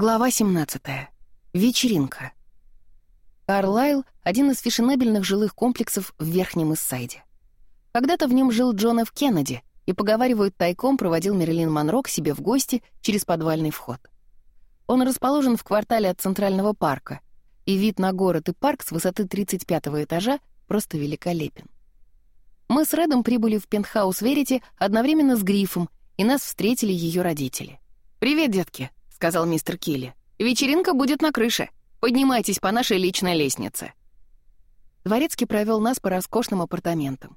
Глава 17. Вечеринка. Карлайл — один из фешенебельных жилых комплексов в Верхнем Иссайде. Когда-то в нем жил Джон Ф. Кеннеди, и, поговаривают, тайком проводил Мерлин Монро себе в гости через подвальный вход. Он расположен в квартале от Центрального парка, и вид на город и парк с высоты 35 этажа просто великолепен. Мы с Редом прибыли в пентхаус Верити одновременно с Грифом, и нас встретили ее родители. «Привет, детки!» сказал мистер Килли. «Вечеринка будет на крыше. Поднимайтесь по нашей личной лестнице». Дворецкий провел нас по роскошным апартаментам.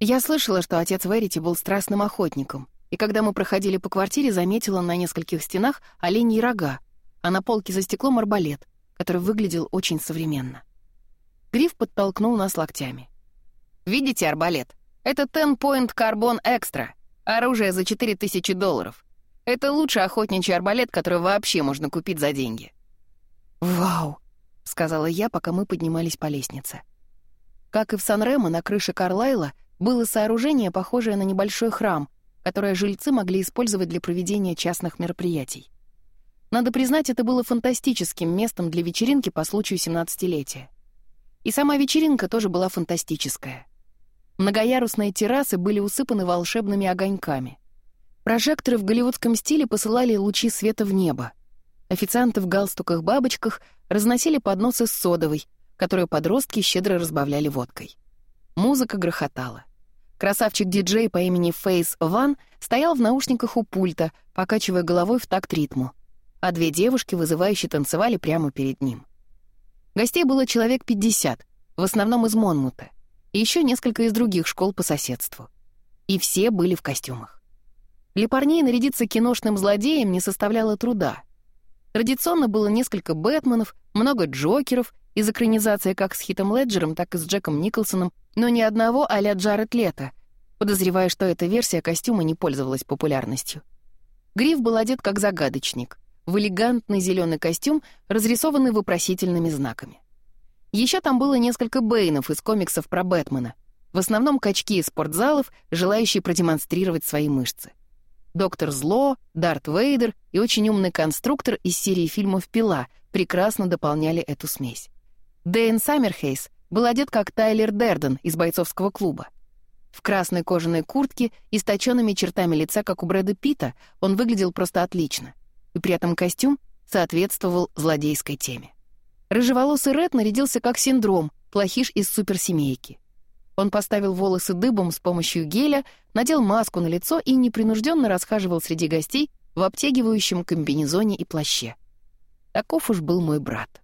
Я слышала, что отец Верити был страстным охотником, и когда мы проходили по квартире, заметила на нескольких стенах оленьи рога, а на полке за стеклом арбалет, который выглядел очень современно. Гриф подтолкнул нас локтями. «Видите арбалет? Это Ten Point Carbon Extra. Оружие за 4000 долларов. Это лучший охотничий арбалет, который вообще можно купить за деньги. «Вау!» — сказала я, пока мы поднимались по лестнице. Как и в Сан-Ремо на крыше Карлайла было сооружение, похожее на небольшой храм, которое жильцы могли использовать для проведения частных мероприятий. Надо признать, это было фантастическим местом для вечеринки по случаю 17-летия. И сама вечеринка тоже была фантастическая. Многоярусные террасы были усыпаны волшебными огоньками — Прожекторы в голливудском стиле посылали лучи света в небо. Официанты в галстуках-бабочках разносили подносы с содовой, которые подростки щедро разбавляли водкой. Музыка грохотала. Красавчик-диджей по имени Фейс Ван стоял в наушниках у пульта, покачивая головой в такт ритму, а две девушки вызывающе танцевали прямо перед ним. Гостей было человек 50, в основном из Монмута, и еще несколько из других школ по соседству. И все были в костюмах. Для парней нарядиться киношным злодеем не составляло труда. Традиционно было несколько Бэтменов, много Джокеров из экранизации как с Хитом Леджером, так и с Джеком Николсоном, но ни одного а-ля Джаред Лето, подозревая, что эта версия костюма не пользовалась популярностью. Гриф был одет как загадочник, в элегантный зеленый костюм, разрисованный вопросительными знаками. Еще там было несколько Бэйнов из комиксов про Бэтмена, в основном качки из спортзалов, желающие продемонстрировать свои мышцы. Доктор Зло, Дарт Вейдер и очень умный конструктор из серии фильмов «Пила» прекрасно дополняли эту смесь. Дэйн Саммерхейс был одет как Тайлер Дерден из бойцовского клуба. В красной кожаной куртке и с чертами лица, как у Брэда Питта, он выглядел просто отлично. И при этом костюм соответствовал злодейской теме. Рыжеволосый Ред нарядился как синдром, плохиш из суперсемейки. Он поставил волосы дыбом с помощью геля, надел маску на лицо и непринужденно расхаживал среди гостей в обтягивающем комбинезоне и плаще. Таков уж был мой брат.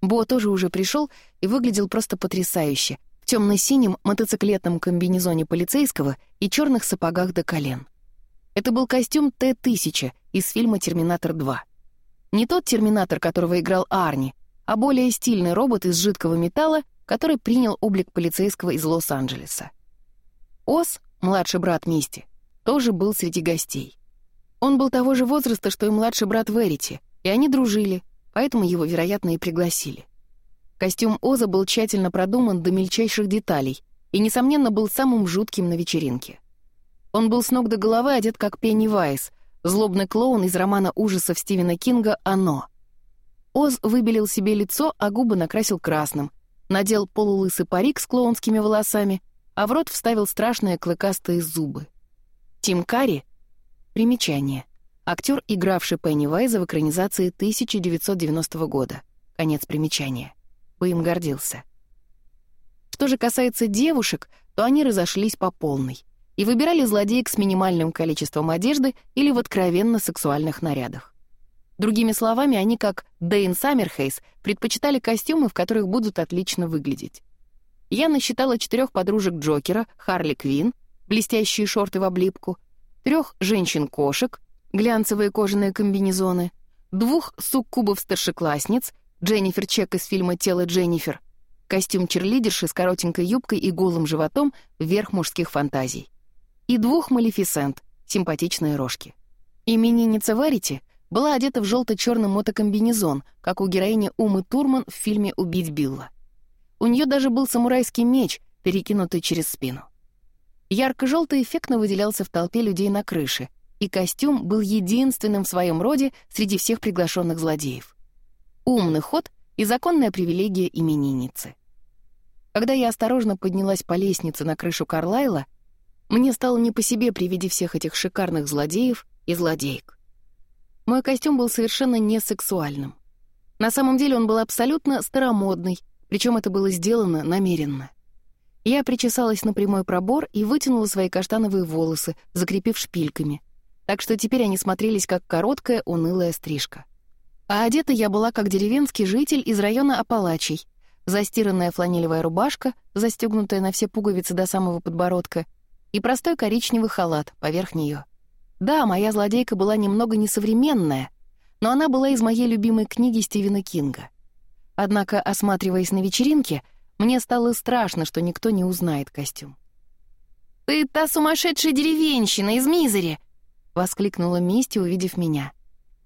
Бо тоже уже пришел и выглядел просто потрясающе в темно-синем мотоциклетном комбинезоне полицейского и черных сапогах до колен. Это был костюм Т-1000 из фильма «Терминатор 2». Не тот «Терминатор», которого играл Арни, а более стильный робот из жидкого металла — который принял облик полицейского из Лос-Анджелеса. Ос, младший брат Мисти, тоже был среди гостей. Он был того же возраста, что и младший брат Верити, и они дружили, поэтому его, вероятно, и пригласили. Костюм Оза был тщательно продуман до мельчайших деталей и, несомненно, был самым жутким на вечеринке. Он был с ног до головы одет как Пенни Вайс, злобный клоун из романа ужасов Стивена Кинга «Оно». Оз выбелил себе лицо, а губы накрасил красным, надел полулысый парик с клоунскими волосами, а в рот вставил страшные клыкастые зубы. Тим Карри — примечание. Актер, игравший Пенни Вайза в экранизации 1990 года. Конец примечания. Бы им гордился. Что же касается девушек, то они разошлись по полной и выбирали злодеек с минимальным количеством одежды или в откровенно сексуальных нарядах. Другими словами, они, как Дэйн Саммерхейс, предпочитали костюмы, в которых будут отлично выглядеть. Я насчитала четырех подружек Джокера, Харли Квин, блестящие шорты в облипку, трех женщин-кошек, глянцевые кожаные комбинезоны, двух суккубов-старшеклассниц, Дженнифер Чек из фильма «Тело Дженнифер», костюм черлидерши с коротенькой юбкой и голым животом вверх мужских фантазий, и двух малефисент, симпатичные рожки. Именинница Варити — была одета в желто-черный мотокомбинезон, как у героини Умы Турман в фильме «Убить Билла». У нее даже был самурайский меч, перекинутый через спину. Ярко-желтый эффектно выделялся в толпе людей на крыше, и костюм был единственным в своем роде среди всех приглашенных злодеев. Умный ход и законная привилегия именинницы. Когда я осторожно поднялась по лестнице на крышу Карлайла, мне стало не по себе при виде всех этих шикарных злодеев и злодеек. Мой костюм был совершенно не сексуальным. На самом деле он был абсолютно старомодный, причем это было сделано намеренно. Я причесалась на прямой пробор и вытянула свои каштановые волосы, закрепив шпильками. Так что теперь они смотрелись как короткая, унылая стрижка. А одета я была как деревенский житель из района Апалачий. Застиранная фланелевая рубашка, застегнутая на все пуговицы до самого подбородка, и простой коричневый халат поверх нее. Да, моя злодейка была немного несовременная, но она была из моей любимой книги Стивена Кинга. Однако, осматриваясь на вечеринке, мне стало страшно, что никто не узнает костюм. «Ты та сумасшедшая деревенщина из Мизери!» — воскликнула Мисти, увидев меня.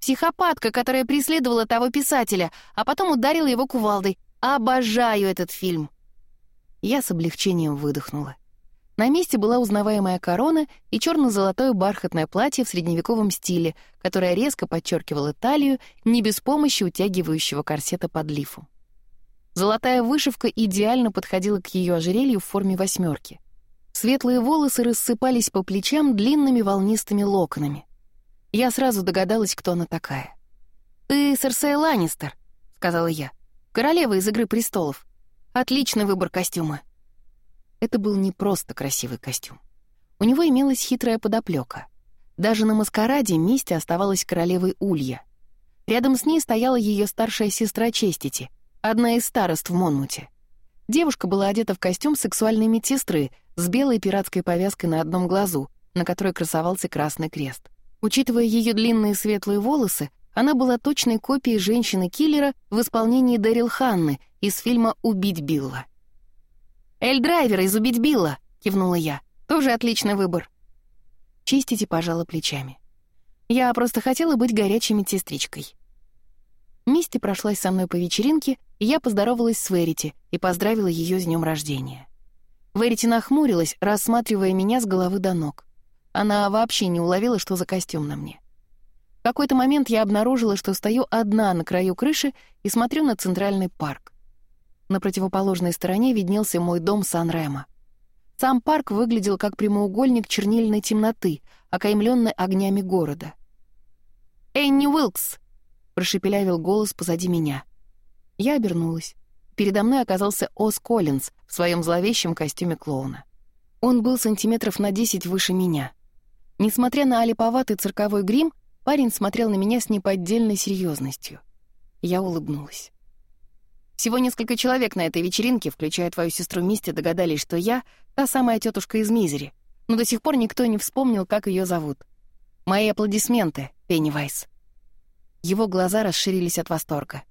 «Психопатка, которая преследовала того писателя, а потом ударила его кувалдой. Обожаю этот фильм!» Я с облегчением выдохнула. На месте была узнаваемая корона и черно-золотое бархатное платье в средневековом стиле, которое резко подчеркивало талию, не без помощи утягивающего корсета под лифу. Золотая вышивка идеально подходила к ее ожерелью в форме восьмерки. Светлые волосы рассыпались по плечам длинными волнистыми локонами. Я сразу догадалась, кто она такая. «Ты Серсея Ланнистер», — сказала я. «Королева из «Игры престолов». Отличный выбор костюма. Это был не просто красивый костюм. У него имелась хитрая подоплека. Даже на маскараде Мисти оставалась королевой Улья. Рядом с ней стояла ее старшая сестра Честити, одна из старост в Монмуте. Девушка была одета в костюм сексуальной медсестры с белой пиратской повязкой на одном глазу, на которой красовался красный крест. Учитывая ее длинные светлые волосы, она была точной копией женщины-киллера в исполнении Дэрил Ханны из фильма «Убить Билла». «Эль Драйвера из «Убить Билла», — кивнула я. «Тоже отличный выбор». Чистите пожалуй плечами. Я просто хотела быть горячей медсестричкой. Мисти прошлась со мной по вечеринке, и я поздоровалась с Верити и поздравила ее с днем рождения. Верити нахмурилась, рассматривая меня с головы до ног. Она вообще не уловила, что за костюм на мне. В какой-то момент я обнаружила, что стою одна на краю крыши и смотрю на центральный парк. На противоположной стороне виднелся мой дом Сан-Рема. Сам парк выглядел как прямоугольник чернильной темноты, окаймленный огнями города. «Энни Уилкс!» — прошепелявил голос позади меня. Я обернулась. Передо мной оказался Ос Коллинз в своем зловещем костюме клоуна. Он был сантиметров на десять выше меня. Несмотря на олиповатый цирковой грим, парень смотрел на меня с неподдельной серьезностью. Я улыбнулась. Всего несколько человек на этой вечеринке, включая твою сестру Мисти, догадались, что я — та самая тетушка из Мизери, но до сих пор никто не вспомнил, как ее зовут. Мои аплодисменты, Пеннивайз. Его глаза расширились от восторга.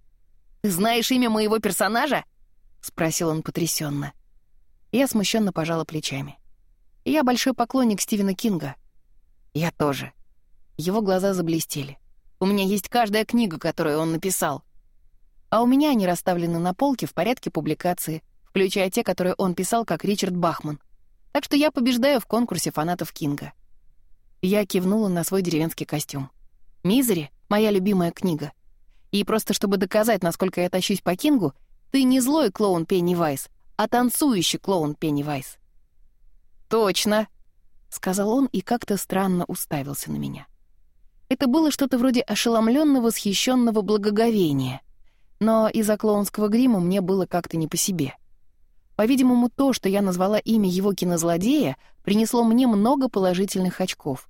«Ты знаешь имя моего персонажа?» — спросил он потрясенно. Я смущенно пожала плечами. «Я большой поклонник Стивена Кинга». «Я тоже». Его глаза заблестели. «У меня есть каждая книга, которую он написал. А у меня они расставлены на полке в порядке публикации, включая те, которые он писал как Ричард Бахман. Так что я побеждаю в конкурсе фанатов Кинга. Я кивнула на свой деревенский костюм. «Мизери» — моя любимая книга. И просто чтобы доказать, насколько я тащусь по Кингу, ты не злой клоун Пеннивайз, а танцующий клоун Пеннивайз. «Точно!» — сказал он и как-то странно уставился на меня. Это было что-то вроде ошеломленно восхищенного благоговения — но из-за клоунского грима мне было как-то не по себе. По-видимому, то, что я назвала имя его кинозлодея, принесло мне много положительных очков.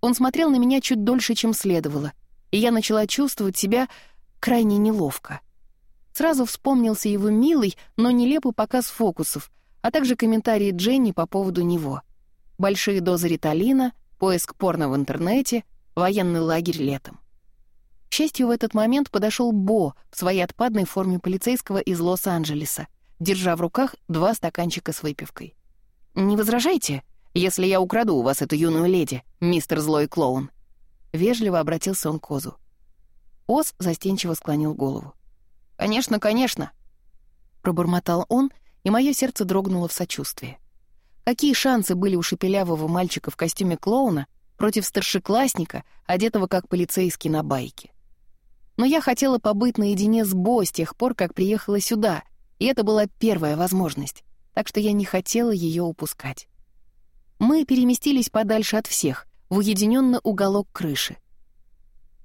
Он смотрел на меня чуть дольше, чем следовало, и я начала чувствовать себя крайне неловко. Сразу вспомнился его милый, но нелепый показ фокусов, а также комментарии Дженни по поводу него. Большие дозы риталина, поиск порно в интернете, военный лагерь летом. К счастью, в этот момент подошел Бо в своей отпадной форме полицейского из Лос-Анджелеса, держа в руках два стаканчика с выпивкой. «Не возражайте, если я украду у вас эту юную леди, мистер злой клоун?» Вежливо обратился он к Озу. Оз застенчиво склонил голову. «Конечно, конечно!» Пробормотал он, и мое сердце дрогнуло в сочувствии. Какие шансы были у шепелявого мальчика в костюме клоуна против старшеклассника, одетого как полицейский на байке? Но я хотела побыть наедине с Бо с тех пор, как приехала сюда, и это была первая возможность, так что я не хотела ее упускать. Мы переместились подальше от всех, в уединенно уголок крыши.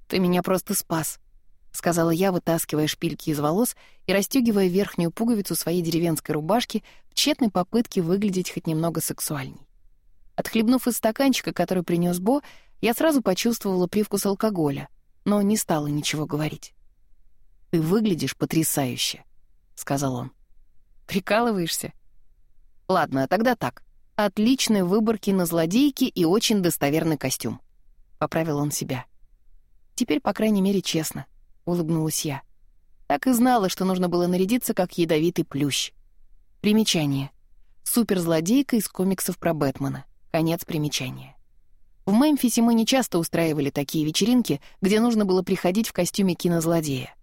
«Ты меня просто спас», — сказала я, вытаскивая шпильки из волос и расстегивая верхнюю пуговицу своей деревенской рубашки в тщетной попытке выглядеть хоть немного сексуальней. Отхлебнув из стаканчика, который принес Бо, я сразу почувствовала привкус алкоголя, но не стала ничего говорить. «Ты выглядишь потрясающе», — сказал он. «Прикалываешься?» «Ладно, а тогда так. Отличной выборки на злодейке и очень достоверный костюм», — поправил он себя. «Теперь, по крайней мере, честно», — улыбнулась я. Так и знала, что нужно было нарядиться, как ядовитый плющ. Примечание. Суперзлодейка из комиксов про Бэтмена. Конец примечания. В Мемфисе мы не часто устраивали такие вечеринки, где нужно было приходить в костюме кинозлодея.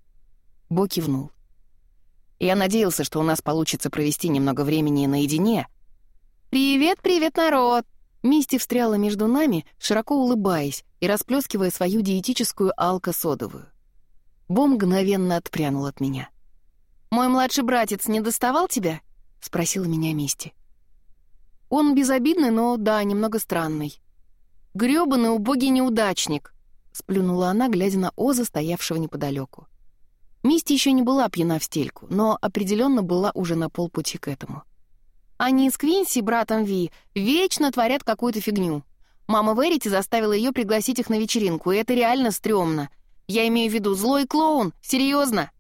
Бо кивнул. Я надеялся, что у нас получится провести немного времени наедине. «Привет, привет, народ!» Мисти встряла между нами, широко улыбаясь и расплескивая свою диетическую алко-содовую. Бо мгновенно отпрянул от меня. «Мой младший братец не доставал тебя?» — спросила меня Мисти. «Он безобидный, но, да, немного странный грёбаный убогий неудачник!» — сплюнула она, глядя на Оза, стоявшего неподалеку. Мисти еще не была пьяна в стельку, но определенно была уже на полпути к этому. Они с Квинси, братом Ви, вечно творят какую-то фигню. Мама Верити заставила ее пригласить их на вечеринку, и это реально стрёмно. Я имею в виду злой клоун, серьезно.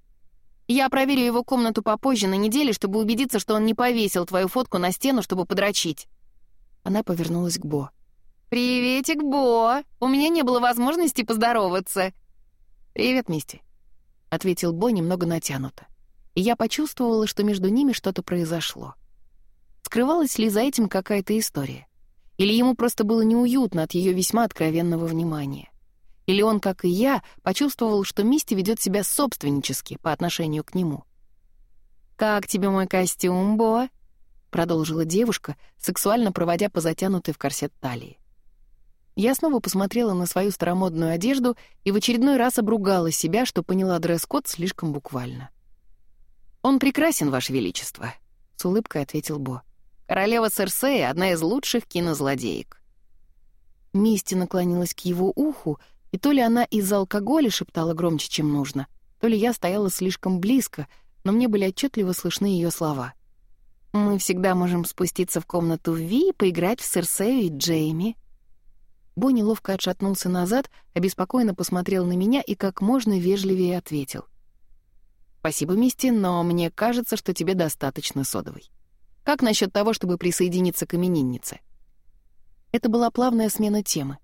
Я проверю его комнату попозже на неделе, чтобы убедиться, что он не повесил твою фотку на стену, чтобы подрочить. Она повернулась к Бо. «Приветик, Бо! У меня не было возможности поздороваться!» «Привет, Мисти!» — ответил Бо немного натянуто. И я почувствовала, что между ними что-то произошло. Скрывалась ли за этим какая-то история? Или ему просто было неуютно от ее весьма откровенного внимания? Или он, как и я, почувствовал, что Мисти ведет себя собственнически по отношению к нему? «Как тебе мой костюм, Бо?» — продолжила девушка, сексуально проводя по затянутой в корсет талии. Я снова посмотрела на свою старомодную одежду и в очередной раз обругала себя, что поняла дресс-код слишком буквально. «Он прекрасен, Ваше Величество», — с улыбкой ответил Бо. «Королева Серсея — одна из лучших кинозлодеек». Мисти наклонилась к его уху, и то ли она из-за алкоголя шептала громче, чем нужно, то ли я стояла слишком близко, но мне были отчетливо слышны ее слова. «Мы всегда можем спуститься в комнату Ви и поиграть в Серсею и Джейми», Бонни ловко отшатнулся назад, обеспокоенно посмотрел на меня и как можно вежливее ответил. «Спасибо, Мисти, но мне кажется, что тебе достаточно содовой. Как насчет того, чтобы присоединиться к имениннице?» Это была плавная смена темы,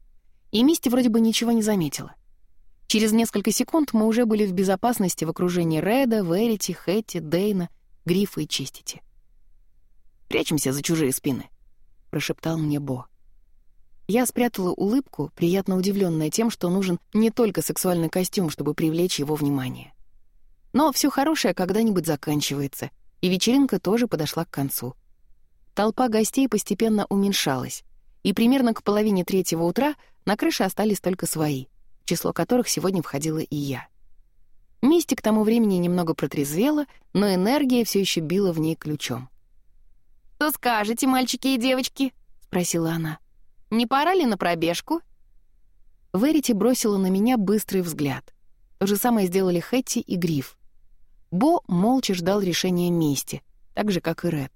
и Мисти вроде бы ничего не заметила. Через несколько секунд мы уже были в безопасности в окружении Реда, Верити, Хэтти, Дейна, Грифа и Чистити. «Прячемся за чужие спины», — прошептал мне Бо. Я спрятала улыбку, приятно удивленная тем, что нужен не только сексуальный костюм, чтобы привлечь его внимание. Но все хорошее когда-нибудь заканчивается, и вечеринка тоже подошла к концу. Толпа гостей постепенно уменьшалась, и примерно к половине третьего утра на крыше остались только свои, число которых сегодня входила и я. Мисти к тому времени немного протрезвела, но энергия все еще била в ней ключом. «Что скажете, мальчики и девочки?» — спросила она. — не пора ли на пробежку?» Верити бросила на меня быстрый взгляд. То же самое сделали Хэтти и Гриф. Бо молча ждал решения мести, так же, как и Ред.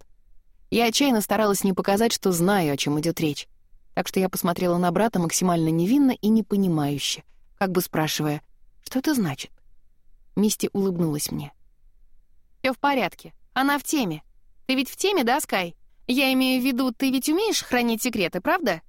Я отчаянно старалась не показать, что знаю, о чем идет речь. Так что я посмотрела на брата максимально невинно и непонимающе, как бы спрашивая, что это значит? Мисти улыбнулась мне. Все в порядке. Она в теме. Ты ведь в теме, да, Скай? Я имею в виду, ты ведь умеешь хранить секреты, правда?»